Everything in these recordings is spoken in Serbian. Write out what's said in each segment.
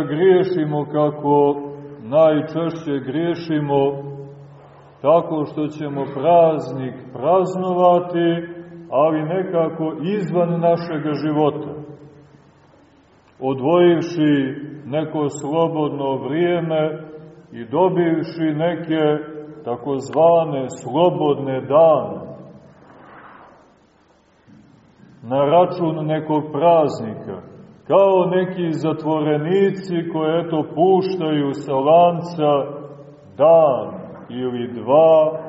griješimo kako najčešće griješimo tako što ćemo praznik praznovati, ali nekako izvan našeg života. Odvojivši neko slobodno vrijeme i dobivši neke takozvane slobodne dane na račun nekog praznika, kao neki zatvorenici koje eto puštaju sa lanca dan ili dva,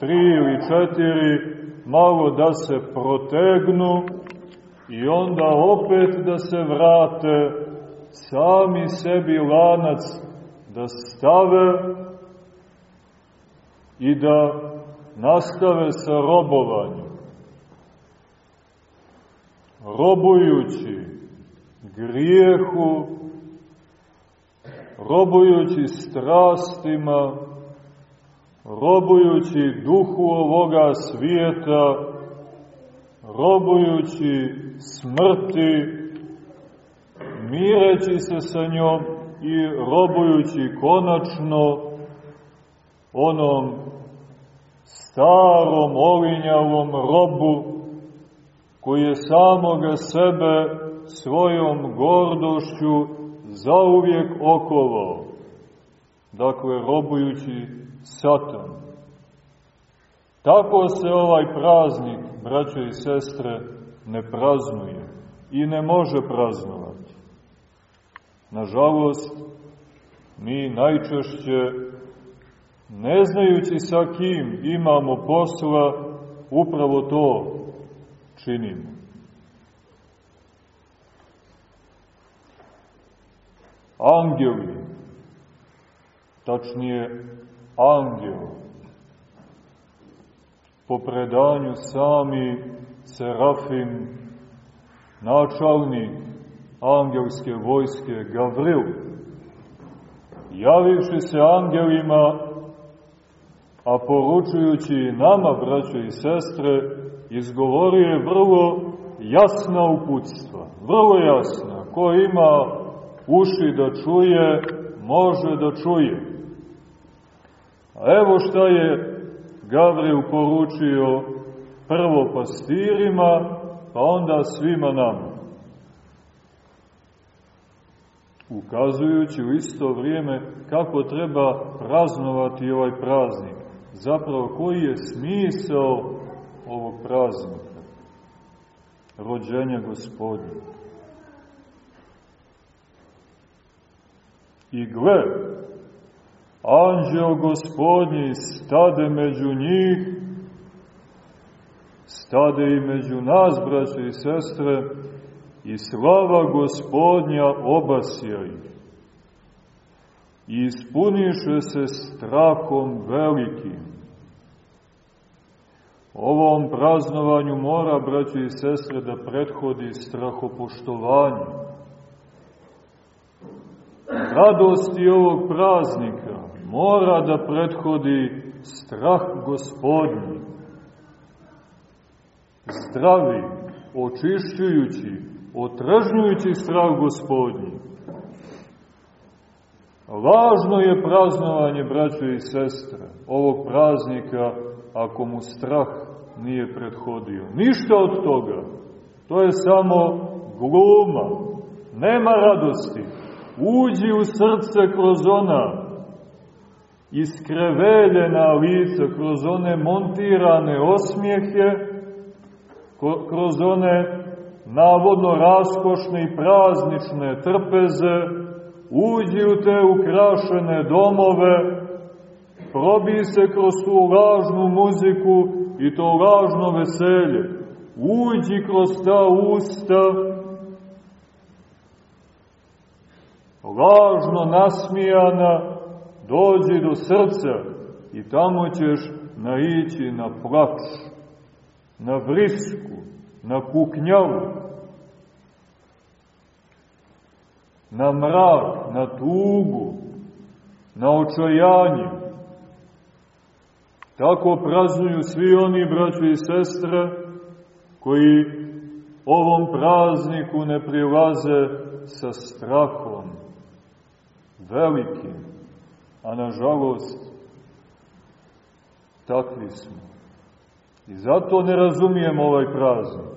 tri ili četiri, malo da se protegnu i onda opet da se vrate, sami sebi lanac da stave i da nastave sa robovanjem. Robujući grijehu, robujući strastima, robujući duhu ovoga svijeta, robujući smrti, mireći se sa njom i robujući konačno onom starom olinjavom robu koji je samoga sebe svojom gordošću zauvijek okolo, dakle, robujući satan. Tako se ovaj praznik, braćo i sestre, ne praznuje i ne može praznovati. Nažalost, mi najčešće, ne znajući sa kim imamo posla, upravo to činimo. Angeli, tačnije angel, po predanju sami Serafim, načalnik angelske vojske Gavril, javivši se angelima, a poručujući nama, braćo i sestre, izgovorio je vrlo jasna uputstva, vrlo jasna, ko ima uši da čuje, može da čuje. A evo šta je Gavril poručio prvo pastirima, pa onda svima nama. Ukazujući u isto vrijeme kako treba praznovati ovaj praznik. Zapravo, koji je smisao ovog praznika? Rođenja gospodina. I gle, anđeo gospodnji stade među njih, stade i među nas, braće i sestre, i slava gospodnja obasja ih. I ispuniše se strahom velikim. Ovom praznovanju mora, braće i sestre, da prethodi strahopoštovanje radosti ovog praznika mora da prethodi strah gospodnji. Zdravi, očišćujući, otražnjujući strah gospodnji. Važno je praznovanje, braćo i sestre, ovog praznika ako mu strah nije prethodio. Ništa od toga. To je samo gluma. Nema radosti uđi u srce kroz ona iskreveljena lica, kroz one montirane osmijehe, kroz one navodno raskošne i praznične trpeze, uđi u te ukrašene domove, probi se kroz tu lažnu muziku i to lažno veselje, uđi kroz ta usta lažno nasmijana, dođi do srca i tamo ćeš naići na plač, na vrisku, na kuknjavu, na mrak, na tugu, na očajanje. Tako praznuju svi oni, braćo i sestre, koji ovom prazniku ne prilaze sa strahom, velikim, a nažalost takvi smo. I zato ne razumijemo ovaj praznik.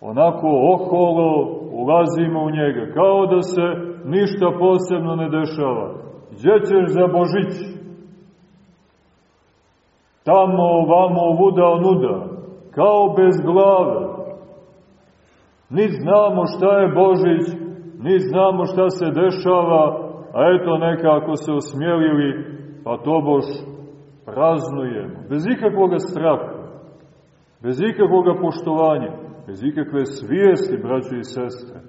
Onako oholo ulazimo u njega, kao da se ništa posebno ne dešava. Gdje ćeš za Božić? Tamo, ovamo, ovuda, onuda, kao bez glave. Ni znamo šta je Božić, ni znamo šta se dešava, a eto nekako se osmjelili, pa to bož praznujemo. Bez ikakvog straha, bez ikakvog poštovanja, bez ikakve svijesti, braćo i sestre.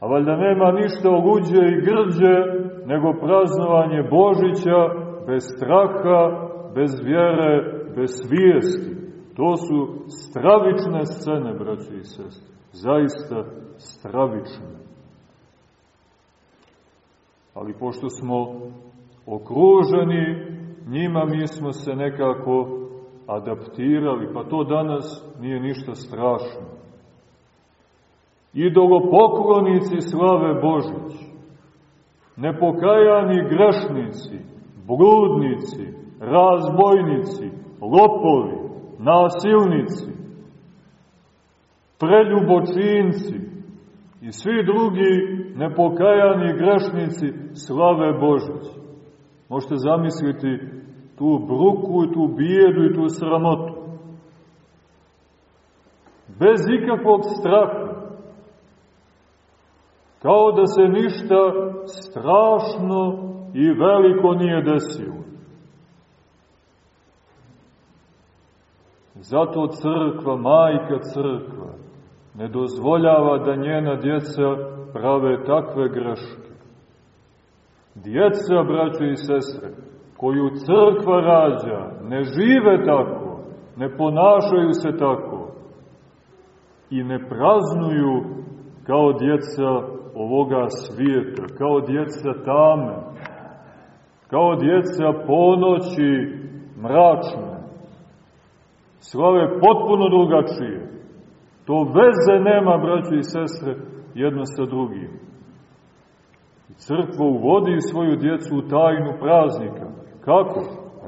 A valjda nema ništa luđe i grđe nego praznovanje Božića bez straha, bez vjere, bez svijesti. To su stravične scene, braćo i sestre. Zaista stravične. Ali pošto smo okruženi njima, mi smo se nekako adaptirali, pa to danas nije ništa strašno. Idolopoklonici slave Božić, nepokajani grešnici, bludnici, razbojnici, lopovi, nasilnici, preljubočinci i svi drugi nepokajani grešnici slave Božić. Možete zamisliti tu bruku i tu bijedu i tu sramotu. Bez ikakvog straha. Kao da se ništa strašno i veliko nije desilo. Zato crkva, majka crkva, ne dozvoljava da njena djeca prave takve greške. Djeca, braćo i sestre, koju crkva rađa, ne žive tako, ne ponašaju se tako i ne praznuju kao djeca ovoga svijeta, kao djeca tame, kao djeca ponoći mračne. Slave potpuno drugačije. To veze nema, braćo i sestre, jedno sa drugim. Crkva uvodi svoju djecu u tajnu praznika. Kako?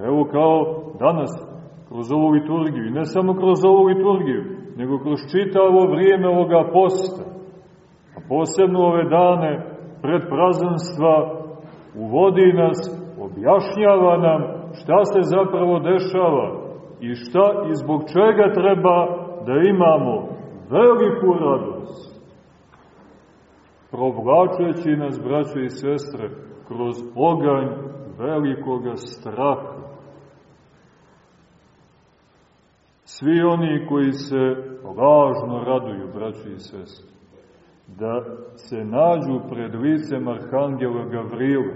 Evo kao danas, kroz ovu liturgiju. I ne samo kroz ovu liturgiju, nego kroz čitavo vrijeme ovoga posta. A posebno ove dane pred prazanstva uvodi nas, objašnjava nam šta se zapravo dešava i šta i zbog čega treba da imamo veliku radost provlačeći nas, braćo i sestre, kroz oganj velikoga straha. Svi oni koji se lažno raduju, braćo i sestre, da se nađu pred licem Arhangela Gavrila,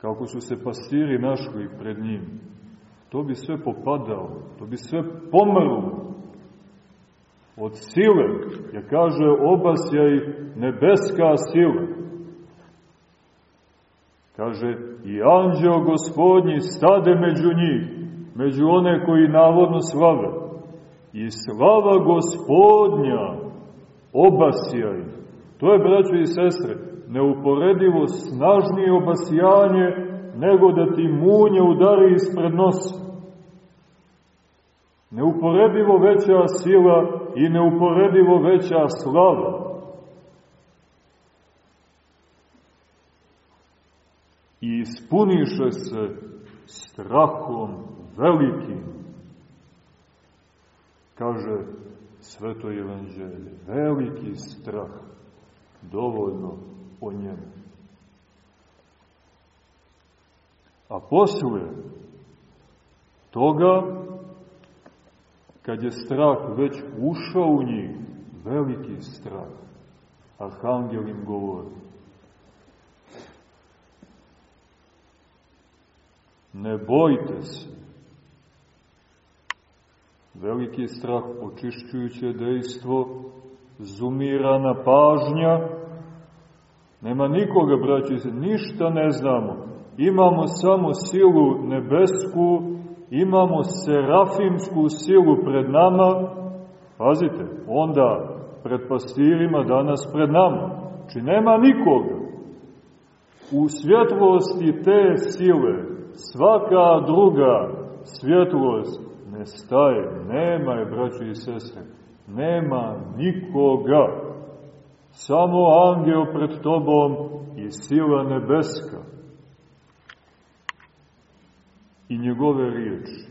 kako su se pastiri našli pred njim, to bi sve popadalo, to bi sve pomrlo, od sile, jer kaže obasjaj nebeska sila. Kaže, i anđeo gospodnji stade među njih, među one koji navodno slave. I slava gospodnja obasjaj. To je, braćo i sestre, neuporedivo snažnije obasjanje nego da ti munje udari ispred nosa. Neuporedivo veća sila i neuporedivo veća slava. I ispuniše se strahom velikim, kaže sveto evanđelje, veliki strah, dovoljno o njemu. A posle toga kad je strah već ušao u njih, veliki strah, arhangel im govori. Ne bojte se. Veliki strah, očišćujuće dejstvo, zumirana pažnja, nema nikoga, braći, ništa ne znamo. Imamo samo silu nebesku, imamo serafimsku silu pred nama, pazite, onda pred pastirima, danas pred nama. Znači nema nikoga. U svjetlosti te sile svaka druga svjetlost nestaje. Nema je, braćo i sestre. Nema nikoga. Samo angel pred tobom i sila nebeska. I njegove riječi.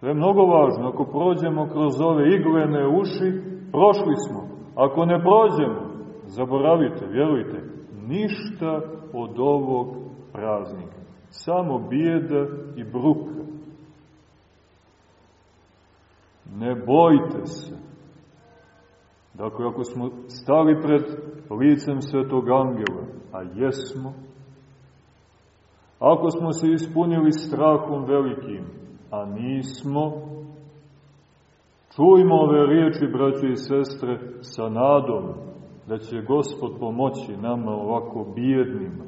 To je mnogo važno. Ako prođemo kroz ove iglene uši, prošli smo. Ako ne prođemo, zaboravite, vjerujte, ništa od ovog praznika. Samo bijeda i bruka. Ne bojte se. Dakle, ako smo stali pred licem svetog angela, a jesmo, ako smo se ispunili strahom velikim, a nismo, čujmo ove riječi, braće i sestre, sa nadom da će Gospod pomoći nama ovako bijednima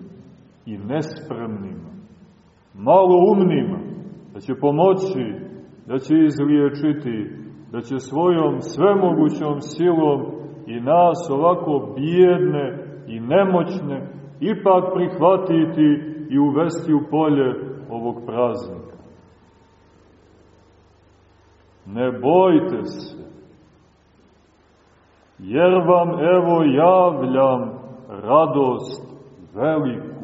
i nespremnima, malo umnima, da će pomoći, da će izliječiti, da će svojom svemogućom silom i nas ovako bijedne i nemoćne ipak prihvatiti i uvesti u polje ovog praznika. Ne bojte se, jer vam evo javljam radost veliku,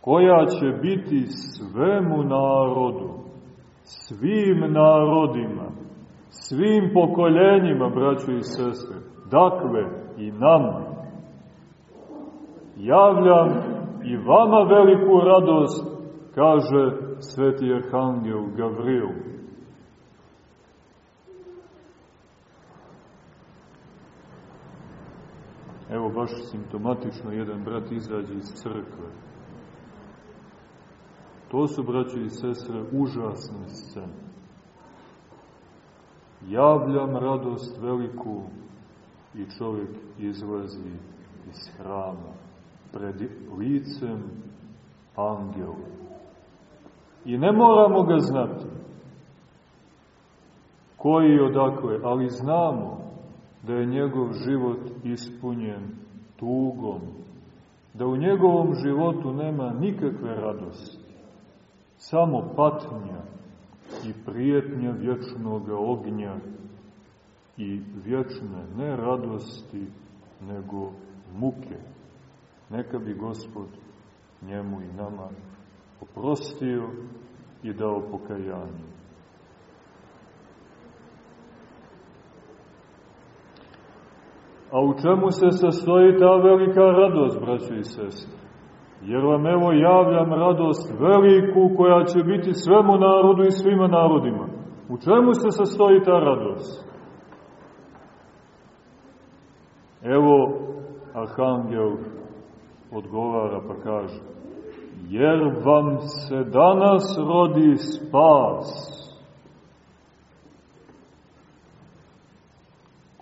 koja će biti svemu narodu, svim narodima, svim pokoljenjima, braćo i sestre, dakle i nama. Javljam i vama veliku radost, kaže sveti arhangel Gavril. Evo baš simptomatično jedan brat izađe iz crkve. To su, braći i sestre, užasne scene. Javljam radost veliku i čovjek izlazi iz hrama pred licem angela. I ne moramo ga znati koji je odakle, ali znamo da je njegov život ispunjen tugom, da u njegovom životu nema nikakve radosti, samo patnja i prijetnja vječnog ognja i vječne ne radosti, nego muke. Neka bi Gospod njemu i nama oprostio i dao pokajanje. A u čemu se sastoji ta velika radost, braćo i sestre? Jer vam evo javljam radost veliku koja će biti svemu narodu i svima narodima. U čemu se sastoji ta radost? Evo, Arhangel odgovara pa kaže, jer vam se danas rodi spas,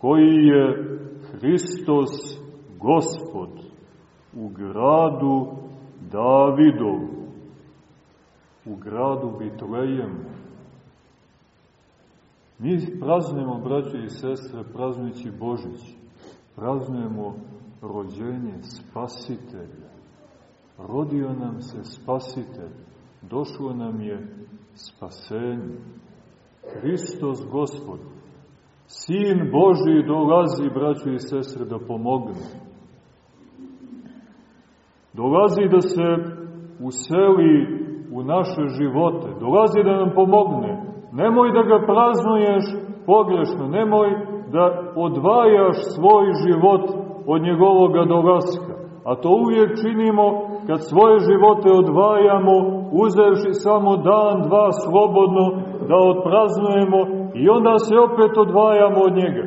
koji je Hristos Gospod u gradu Davidov, u gradu Bitlejemu. Mi praznujemo, braće i sestre, praznujući Božić, praznujemo rođenje Spasitelja. Rodio nam se Spasitelj, došlo nam je spasenje. Hristos Gospod, Sin Boži dolazi, braćo i sestre, da pomogne. Dolazi da se useli u naše živote. Dolazi da nam pomogne. Nemoj da ga praznuješ pogrešno. Nemoj da odvajaš svoj život od njegovoga dolaska. A to uvijek činimo kad svoje živote odvajamo, uzevši samo dan, dva slobodno, da odpraznujemo i onda se opet odvajamo od njega.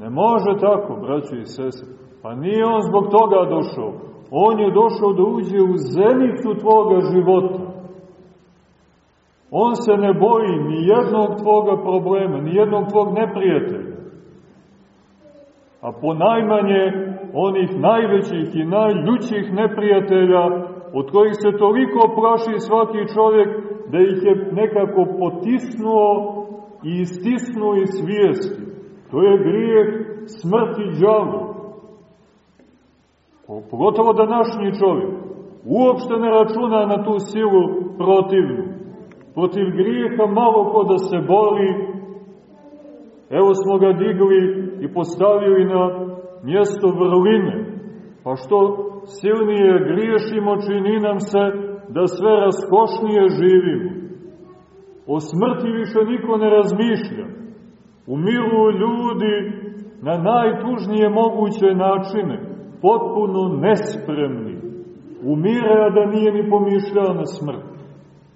Ne može tako, braći i sese. Pa nije on zbog toga došao. On je došao da uđe u zenicu tvoga života. On se ne boji ni jednog tvoga problema, ni jednog tvog neprijatelja. A po najmanje onih najvećih i najljućih neprijatelja, od kojih se toliko plaši svaki čovjek, da ih je nekako potisnuo i istisnuo iz svijesti. To je grijeh smrti džavu. Pogotovo današnji čovjek. Uopšte ne računa na tu silu protivnu. Protiv grijeha malo ko da se boli. Evo smo ga digli i postavili na mjesto vrline. Pa što silnije griješimo, čini nam se da sve raskošnije živimo. O smrti više niko ne razmišlja. Umiru ljudi na najtužnije moguće načine, potpuno nespremni. Umire, a da nije ni pomišljao na smrt.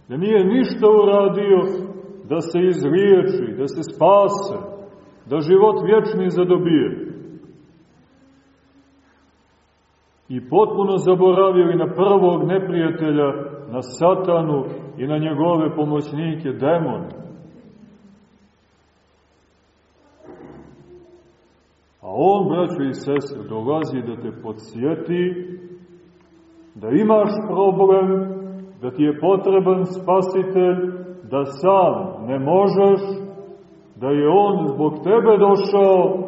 Da nije ništa uradio da se izliječi, da se spase, da život vječni zadobije. I potpuno zaboravili na prvog neprijatelja, na satanu i na njegove pomoćnike, demone. A on, braćo i sestre, dolazi da te podsjeti da imaš problem, da ti je potreban spasitelj, da sam ne možeš, da je on zbog tebe došao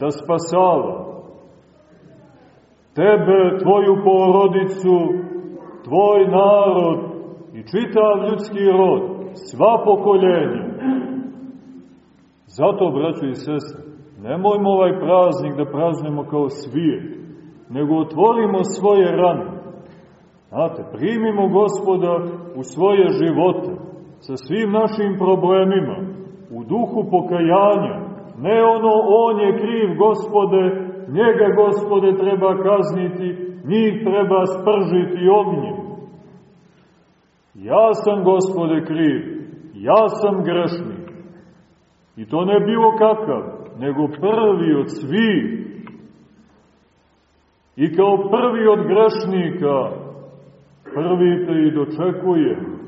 da spasava. Tebe, tvoju porodicu, tvoj narod i čitav ljudski rod, sva pokoljenja. Zato, braćo i sestre, nemojmo ovaj praznik da praznemo kao svijet, nego otvorimo svoje rane. Znate, primimo gospoda u svoje živote, sa svim našim problemima, u duhu pokajanja, ne ono, on je kriv, gospode, njega, gospode, treba kazniti, njih treba spržiti ognjem. Ja sam, gospode, kriv, ja sam grešnik. I to ne bilo kakav, nego prvi od svih. I kao prvi od grešnika, prvi te i dočekuje.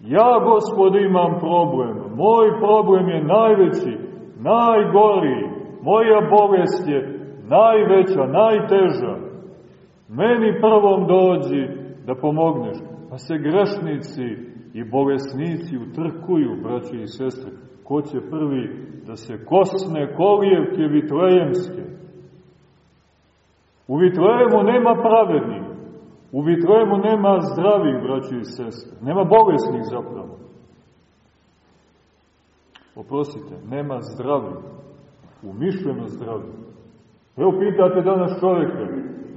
Ja, gospode, imam problem. Moj problem je najveći, najgori. Moja bolest je najveća, najteža. Meni prvom dođi da pomogneš. Pa se grešnici i bolesnici utrkuju, braće i sestre. Ko će prvi da se kosne kolijevke vitlejemske? U Vitlejemu nema pravednih. U Vitlejemu nema zdravih, braći i sestre. Nema bolesnih zapravo. Oprostite, nema zdravih. Umišljeno zdravih. Evo pitate danas čovjeka,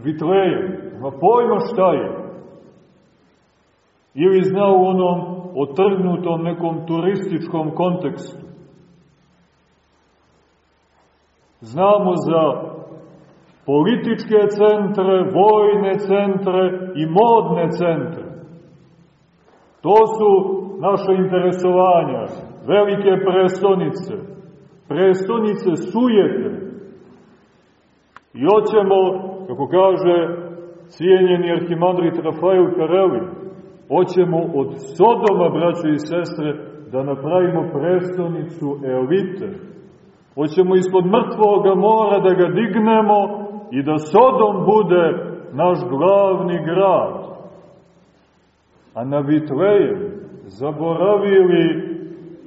Vitlejem, ima pojma šta je. Ili zna u onom otrgnutom nekom turističkom kontekstu. Znamo za političke centre, vojne centre i modne centre. To su naše interesovanja, velike prestonice, prestonice sujete. I hoćemo, kako kaže cijenjeni arhimandrit Rafael Kareli, hoćemo od Sodoma, braćo i sestre, da napravimo prestonicu elite. Hoćemo ispod mrtvoga mora da ga dignemo i da Sodom bude naš glavni grad. A na Vitlejem zaboravili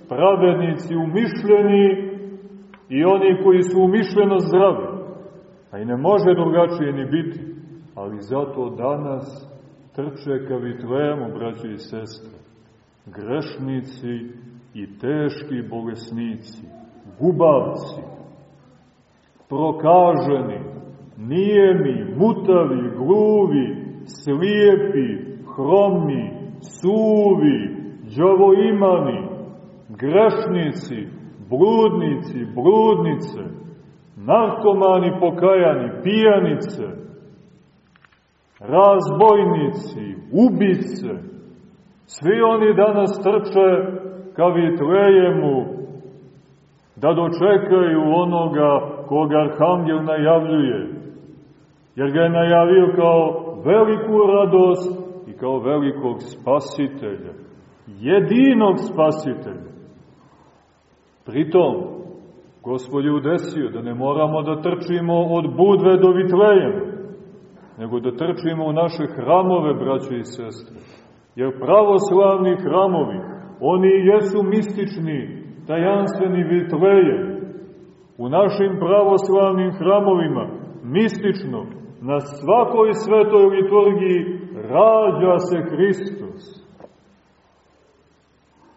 pravednici umišljeni i oni koji su umišljeno zdravi. A i ne može drugačije ni biti. Ali zato danas trče ka Vitlejemu, braći i sestre. Grešnici i teški bolesnici, gubavci, prokaženi, nijemi, mutavi, gluvi, slijepi, hromi, suvi, džavoimani, grešnici, bludnici, bludnice, narkomani pokajani, pijanice, razbojnici, ubice, svi oni danas trče ka Vitlejemu da dočekaju onoga koga Arhangel najavljuje jer ga je najavio kao veliku radost i kao velikog spasitelja, jedinog spasitelja. Pritom, Gospod je udesio da ne moramo da trčimo od Budve do Vitlejema, nego da trčimo u naše hramove, braće i sestre. Jer pravoslavni hramovi, oni jesu mistični, tajanstveni Vitlejem. U našim pravoslavnim hramovima mistično, na svakoj svetoj liturgiji rađa se Hristos.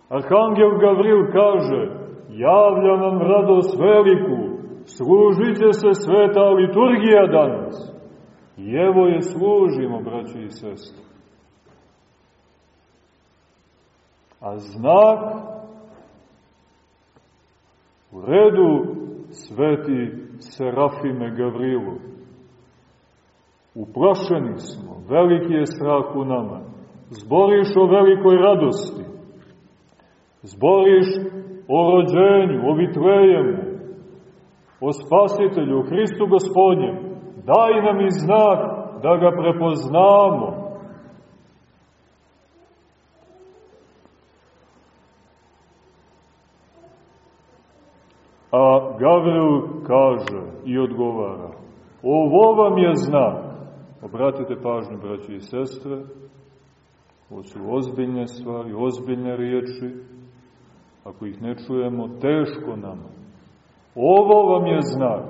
Arhangel Gavril kaže, javlja nam radost veliku, služit se sveta liturgija danas. I evo je služimo, braći i sestri. A znak u redu sveti Serafime Gavrilu. Uplašeni smo, veliki je strah u nama. Zboriš o velikoj radosti. Zboriš o rođenju, o vitlejemu, o spasitelju, o Hristu gospodnjem. Daj nam i znak da ga prepoznamo, A Gavril kaže i odgovara, ovo vam je znak. Obratite pažnju, braći i sestre, ovo su ozbiljne stvari, ozbiljne riječi, ako ih ne čujemo, teško nam. Ovo vam je znak.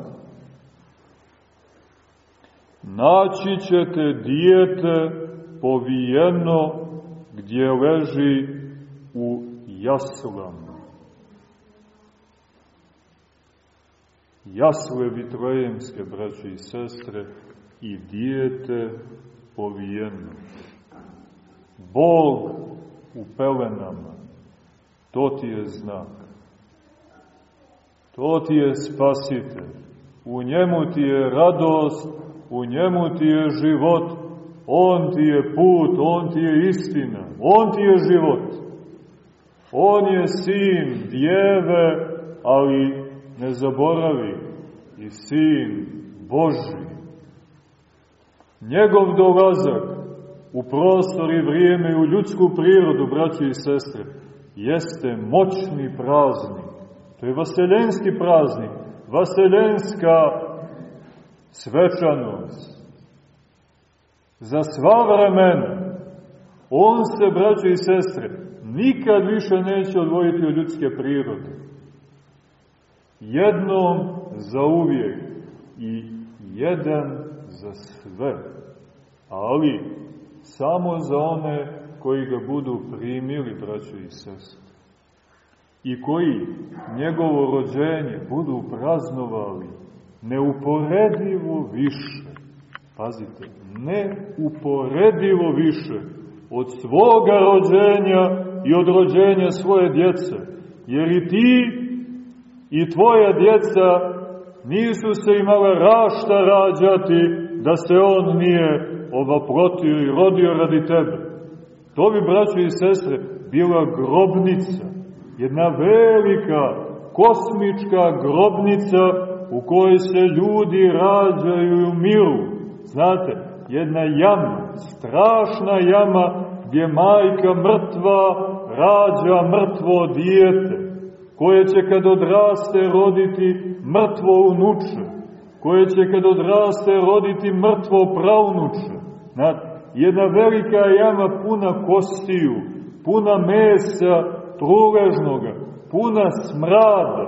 Naći ćete dijete povijeno gdje leži u jaslama. jasle vitrojemske, braće i sestre, i dijete povijeno. Bog u pelenama, to ti je znak. To ti je spasitelj. U njemu ti je radost, u njemu ti je život, on ti je put, on ti je istina, on ti je život. On je sin djeve, ali ne zaboravi, i Sin Boži. Njegov dolazak u prostor i vrijeme i u ljudsku prirodu, braći i sestre, jeste moćni praznik. To je vaseljenski praznik, vaseljenska svečanost. Za sva vremena on se, braći i sestre, nikad više neće odvojiti od ljudske prirode jednom za uvijek i jedan za sve. Ali samo za one koji ga budu primili, braćo i sestre. I koji njegovo rođenje budu praznovali neuporedivo više. Pazite, neuporedivo više od svoga rođenja i od rođenja svoje djece. Jer i ti i tvoja djeca nisu se imala rašta rađati da se on nije ovaprotio i rodio radi tebe. To bi, braćo i sestre, bila grobnica, jedna velika kosmička grobnica u kojoj se ljudi rađaju u miru. Znate, jedna jama, strašna jama gdje majka mrtva rađa mrtvo dijete koje će kad odraste roditi mrtvo unuče, koje će kad odraste roditi mrtvo pravnuče. Znate, jedna velika jama puna kostiju, puna mesa truležnoga, puna smrada.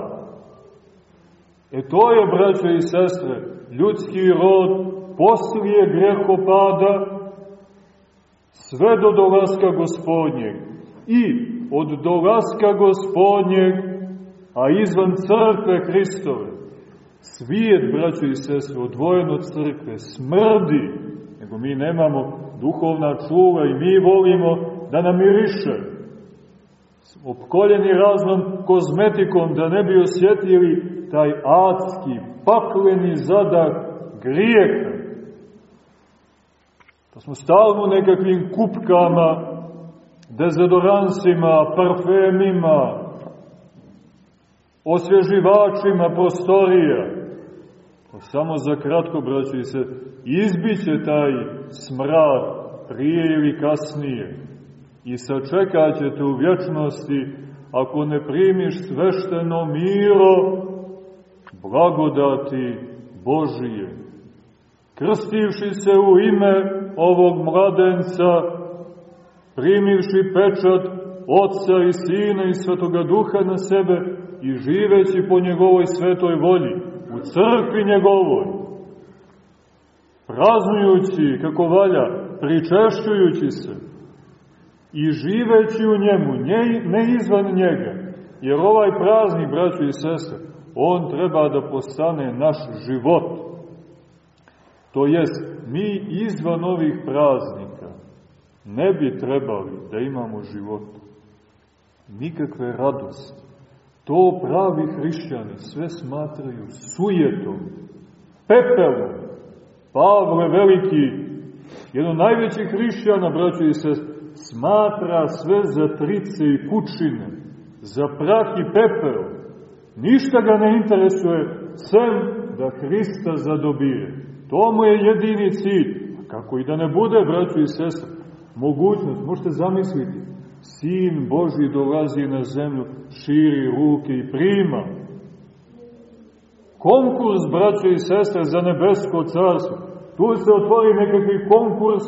E to je, braćo i sestre, ljudski rod poslije grehopada sve do dolaska gospodnjeg i od dolaska gospodnjeg a izvan crkve Hristove, svijet, braćo i sestre, odvojen od crkve, smrdi, nego mi nemamo duhovna čuva i mi volimo da nam miriše. Opkoljeni raznom kozmetikom, da ne bi osjetili taj adski, pakleni zadak grijeha. Pa smo stalno nekakvim kupkama, dezodoransima, parfemima, osvježivačima prostorija. Pa samo za kratko, braći se, izbiće taj smrad prije ili kasnije i sačekat ćete u vječnosti ako ne primiš svešteno miro blagodati Božije. Krstivši se u ime ovog mladenca, primivši pečat Otca i Sina i Svetoga Duha na sebe, i živeći po njegovoj svetoj volji, u crkvi njegovoj, praznujući kako valja, pričešćujući se i živeći u njemu, ne izvan njega. Jer ovaj praznik, braćo i sestre, on treba da postane naš život. To jest, mi izvan ovih praznika ne bi trebali da imamo život. Nikakve radosti. To pravi hrišćani sve smatraju sujetom, pepelom. Pavle Veliki, jedan najvećih hrišćana, braćo i se, smatra sve za trice i kućine, za prah i pepel. Ništa ga ne interesuje, sem da Hrista zadobije. To mu je jedini cilj. Kako i da ne bude, braćo i sestre, mogućnost, možete zamisliti, Sin Boži dolazi na zemlju, širi ruke i prima. Konkurs, braćo i sestre, za nebesko carstvo. Tu se otvori nekakvi konkurs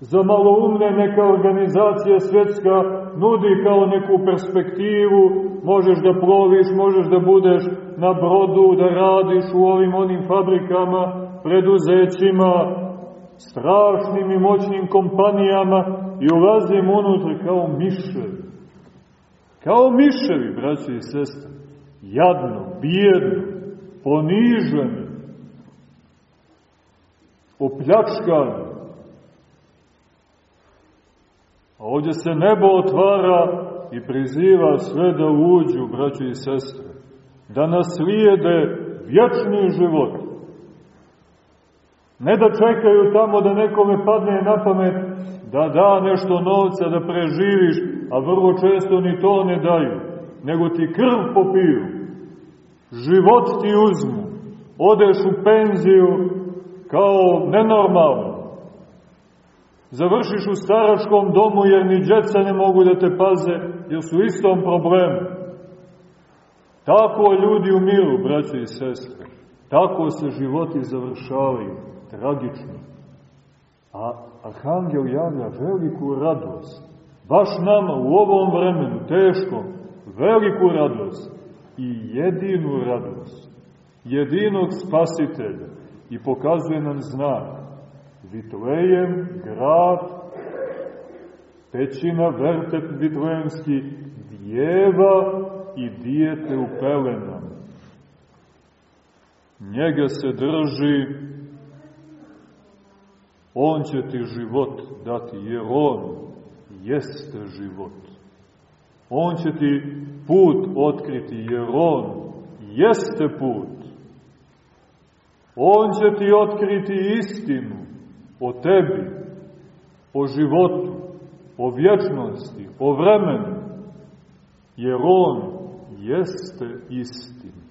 za maloumne, neka organizacija svjetska nudi kao neku perspektivu, možeš da ploviš, možeš da budeš na brodu, da radiš u ovim onim fabrikama, preduzećima, strašnim i moćnim kompanijama i ulazimo unutra kao miševi. Kao miševi, braći i sestre, jadno, bijedno, poniženi, opljačkani. A ovdje se nebo otvara i priziva sve da uđu, braći i sestre, da naslijede vječni život, Ne da čekaju tamo da nekome padne na pamet da da nešto novca da preživiš, a vrlo često ni to ne daju, nego ti krv popiju, život ti uzmu, odeš u penziju kao nenormalno, završiš u staračkom domu jer ni djeca ne mogu da te paze, jer su istom problemu. Tako ljudi umiru, braće i sestre. Tako se životi završavaju tragično. A Arhangel javlja veliku radost, baš nama u ovom vremenu, teškom, veliku radost i jedinu radost, jedinog spasitelja i pokazuje nam znak. Vitlejem, grad, pećina, vertep vitlejemski, djeva i dijete u pelenama. Njega se drži On će ti život dati, jer On jeste život. On će ti put otkriti, jer On jeste put. On će ti otkriti istinu o tebi, o životu, o vječnosti, o vremenu, jer On jeste istina.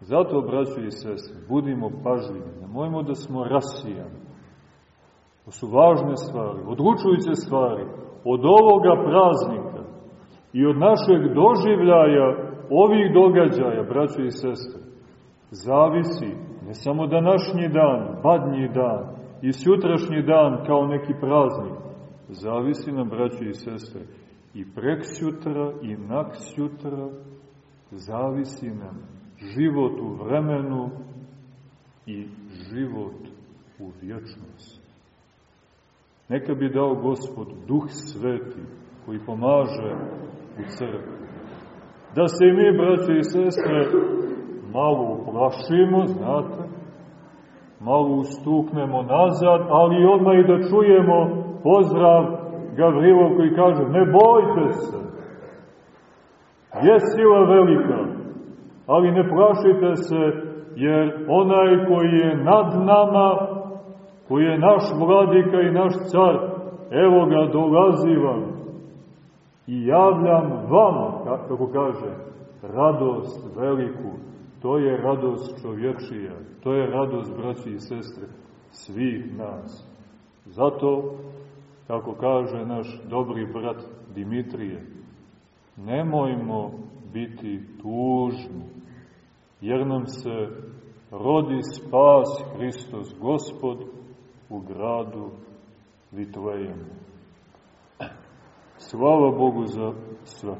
Zato, braćo i sese, budimo pažljivi, nemojmo da smo rasijani, To su važne stvari, odlučujuće stvari od ovoga praznika i od našeg doživljaja ovih događaja, braćo i sestre, zavisi ne samo današnji dan, badnji dan i sutrašnji dan kao neki praznik, zavisi nam, braćo i sestre, i prek sutra i nak sutra, zavisi nam život u vremenu i život u vječnosti. Neka bi dao Gospod Duh Sveti koji pomaže u crkvi. Da se i mi, braće i sestre, malo uplašimo, znate, malo ustuknemo nazad, ali odmah i da čujemo pozdrav Gavrilov koji kaže ne bojte se, je sila velika, ali ne plašite se, jer onaj koji je nad nama, koji je naš vladika i naš car, evo ga, dolazi vam i javljam vam, kako kaže, radost veliku, to je radost čovječija, to je radost braći i sestre svih nas. Zato, kako kaže naš dobri brat Dimitrije, nemojmo biti tužni, jer nam se rodi spas Hristos Gospod, u gradu Vitlejemu. Slava Bogu za sve.